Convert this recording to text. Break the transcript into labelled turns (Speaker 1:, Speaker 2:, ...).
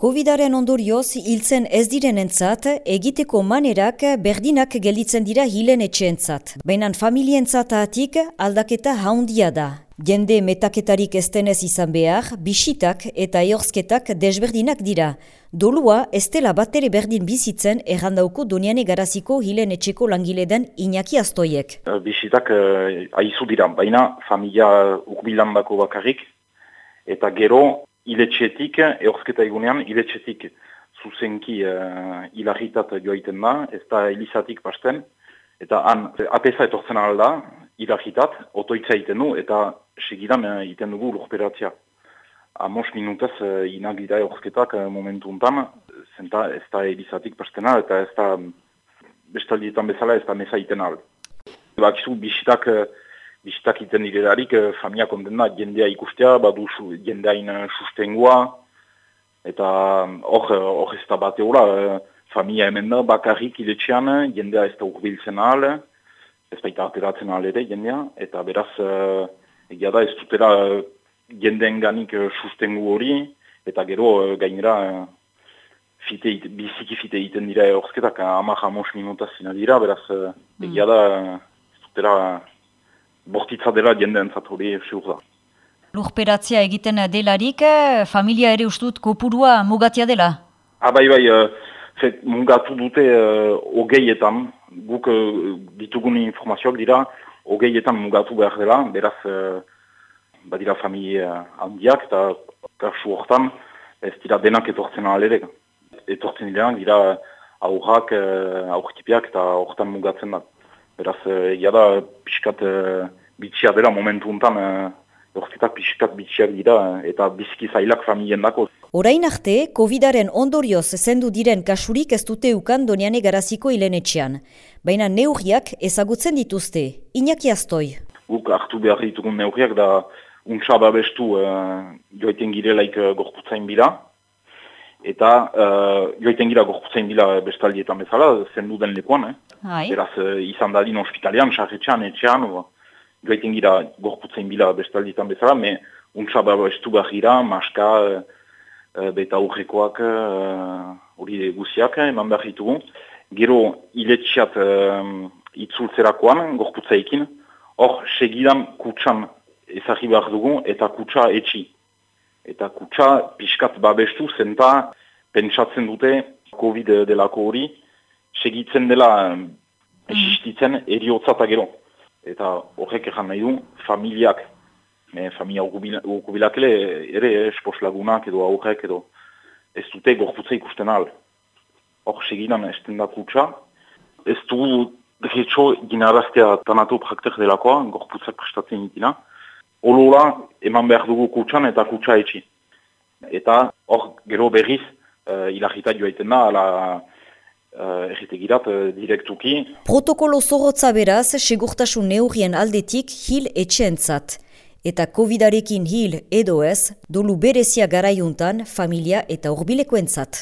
Speaker 1: Covidaren ondorioz hiltzen ez direnentzat egiteko manerak berdinak gelditzen dira hilen etxeentzat. Baina familientzat atik aldaketa haundia da. Jende metaketarik estenez izan behar, bisitak eta eorzketak desberdinak dira. Dolua ez dela batere berdin bizitzen errandauko doniane garaziko hilen etxeko langiledan inaki astoiek.
Speaker 2: Bisitak eh, aizu dira, baina familia urbilan bako bakarrik eta gero iletxetik, eorzketa egunean, iletxetik zuzenki uh, ilarritat joaiten da, ez da elizatik pasten, eta han apesa etortzen alda, ilarritat, otoitza egiten du, eta segidan uh, egiten dugu lurperatzea. Amos minutaz uh, inagira eorzketak uh, momentu untan, zenta ez da elizatik pastena, eta ez da bestaldietan bezala ez da meza egiten al. Bakizu, bisitak... Uh, Bistak iten direlarik, eh, familia kontenda jendea ikustea, badu jendeain eh, sustengua, eta hor, eh, hor ez da bate hori, familia hemen da, bakarrik iletxean, jendea ez da urbiltzen ahal, ez baita ateratzen ahal ere jendea, eta beraz, egia da ez dutera jendeen ganik sustengu hori, eta gero gainera fite, biziki fite egiten dira horzketak, amak amos minutaz zina dira, beraz, egia da ez dutera bortitza dela jendeen hori siur da.
Speaker 1: Lurperatzea egiten delarik, eh, familia ere ustut kopurua mugatia dela?
Speaker 2: Ah, bai, bai, uh, mugatu dute uh, ogeietan, guk uh, ditugun informazioak dira, ogeietan mugatu behar dela, beraz, uh, badira familia handiak, eta kasu hortan, ez dira denak etortzen alerek. Etortzen dira, dira aurrak, uh, aurkipiak, eta hortan mugatzen da. Beraz, egia da, pixkat bitxia dela momentu untan, e, pixkat bitxiak dira, eta bizki zailak familien dako.
Speaker 1: Orain arte, COVID-aren ondorioz zendu diren kasurik ez dute ukan doniane garaziko hilenetxean. Baina neurriak ezagutzen dituzte. Iñaki astoi.
Speaker 2: Guk hartu behar ditugun neurriak da untsa babestu e, joiten girelaik e, gorputzain bila. Eta e, joiten gira gorputzain bila bestaldietan bezala, zendu den lekuan. Eh? Beraz, e, izan dadin ospitalean, sarretxean, etxean, gaiten gira gorputzen bila bestalditan bezala, me untsa baba estu gira, maska, e, beta urrekoak, hori e, guziak, eman behar ditugu. Gero, iletxiat e, itzultzerakoan, gorputzaikin, hor, segidan kutsan ezagri behar dugu, eta kutsa etxi. Eta kutsa pixkat babestu zenta pentsatzen dute COVID delako hori, segitzen dela mm. esistitzen eriotzata gero eta horrek egan nahi du, familiak, me, familia ukubilak ere, espos lagunak edo aurrek edo, ez dute gorputza ikusten al. Hor seginan esten da kutsa, ez du getxo ginaraztea tanatu praktek delakoa, gorputzak prestatzen itina, Olola, eman behar dugu kutsan eta kutsa etxi. Eta hor gero berriz, uh, ilagita joaiten da, ala erritegirat uh, direktuki.
Speaker 1: Protokolo zorrotza beraz, segurtasun neurrien aldetik hil etxeentzat. Eta COVID-arekin hil edo ez, dolu berezia garaiuntan familia eta urbilekoentzat.